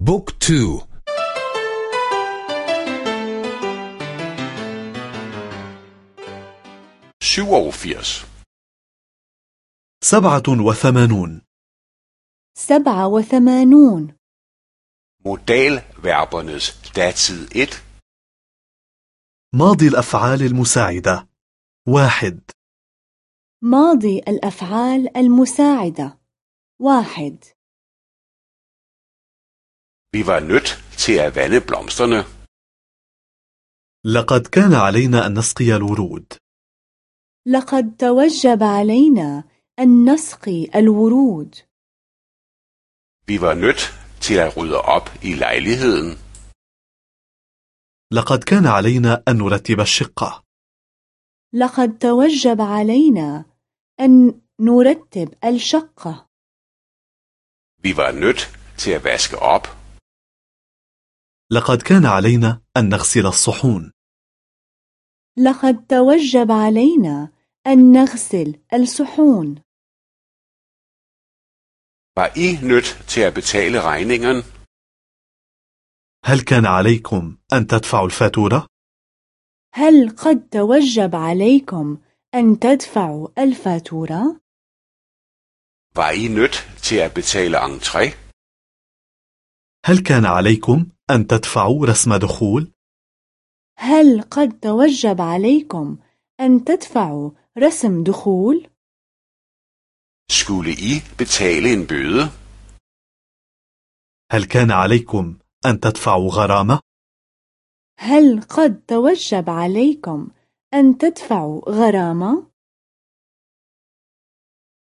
بوك تو. سبعة وثمانون. سبعة وثمانون. Modalverbernes datid 1 ماضي الأفعال المساعدة. واحد. ماضي الأفعال المساعدة. واحد. Vi var nødt til at vande blomsterne. لقد كان علينا أن نسقي الورود لقد توجب علينا أن نسقي الورود Vi var nødt til at rydde op i lejligheden. لقد كان علينا أن نرتب الشقة لقد توجب علينا أن نرتب الشقة Vi var nødt til at vaske op. لقد كان علينا أن نغسل الصحون لقد توجب علينا أن نغسل الصحون Var I nødt til at betale regningen? هل كان عليكم أن tadfa'u الفاتورة؟ هل قد توجب عليكم أن تدفعوا الفاتورة؟ Var I nødt til at betale entré? هل كان عليكم أن تدفعوا رسم دخول؟ هل قد توجب عليكم أن تدفعوا رسم دخول؟ Skulle I betale en bøde? هل كان عليكم أن تدفعوا غرامة؟ هل قد توجب عليكم أن تدفعوا غرامة؟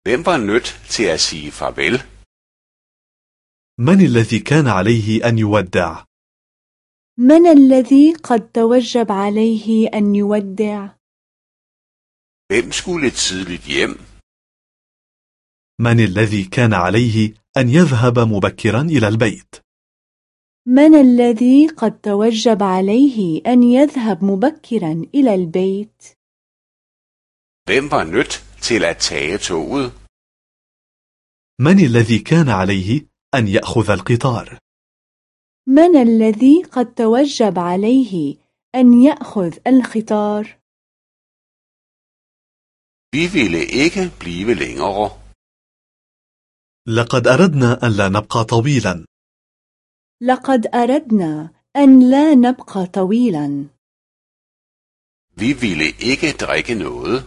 Hvem var nødt til at sige farvel? من الذي كان عليه أن يودع؟ من الذي قد توجب عليه أن يودع؟ Hvem skulle tidligt hjem? من الذي كان عليه أن يذهب مبكرا إلى البيت؟ من الذي قد توجب عليه أن يذهب مبكرا إلى البيت؟ Hvem var nødt til at tage toget? من الذي كان عليه أن يأخذ القطار؟ من الذي قد توجب عليه أن يأخذ القطار؟ Vi ville ikke blive længere. لقد أردنا أن لا نبقى طويلا لقد أردنا أن لا نبقى طويلا Vi ville ikke drikke noget.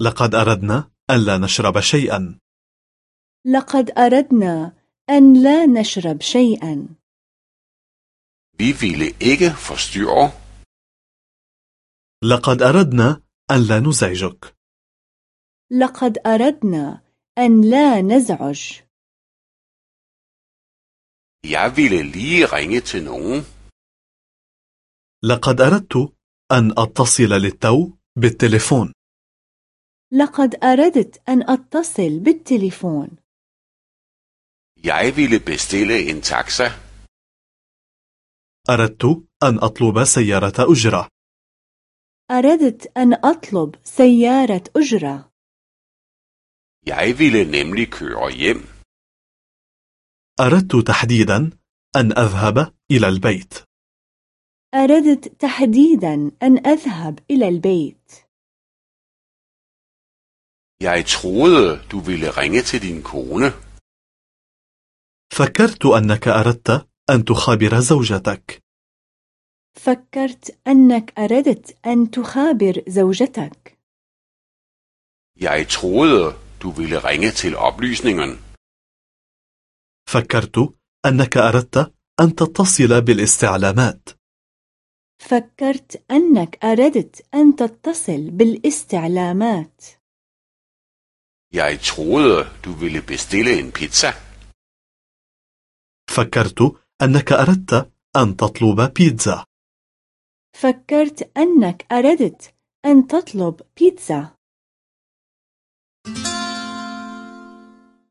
لقد أردنا أن لا نشرب شيئا لقد أردنا أن لا نشرب شيئا. Vi ville ikke forstyrre. لقد أردنا أن لا نزعجك. لقد أردنا أن لا نزعج. Jeg ville lige ringe til nogen. لقد أردت أن أتصل للتو بالتليفون. لقد أردت أن أتصل بالتليفون. Jeg ville bestille en taxa. أردت أن أطلب سيارة أجرة أردت أن أطلب سيارة أجرة Jeg ville nemlig køre hjem. أردت تحديدا أن أذهب إلى البيت أردت تحديدا أن أذهب إلى البيت Jeg troede, du ville ringe til din kone. فكرت أنك أردت أن تخابر زوجتك فكرت أنك أردت أن تخابر زوجتك Jeg troede, du ville ringe til oplysningen. فكرت أنك أردت أن تتصل بالاستعلامات فكرت أنك أردت أن تتصل بالاستعلامات Jeg troede, du ville bestille en pizza. فكرت أنك أردت أن تطلب بيتزا. فكرت أنك أردت أن تطلب بيتزا.